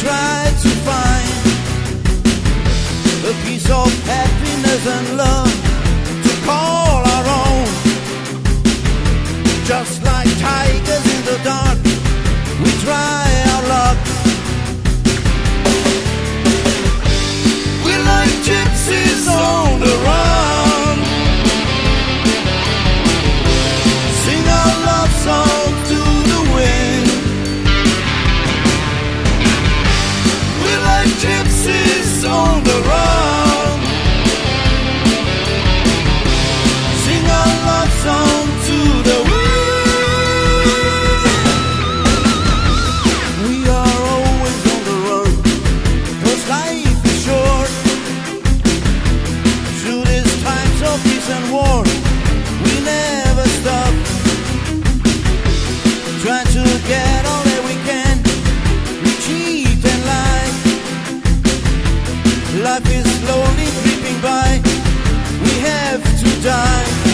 Try to find a piece of happiness and love to call our own. Just like tigers in the dark, we try. Life is slowly creeping by. We have to die.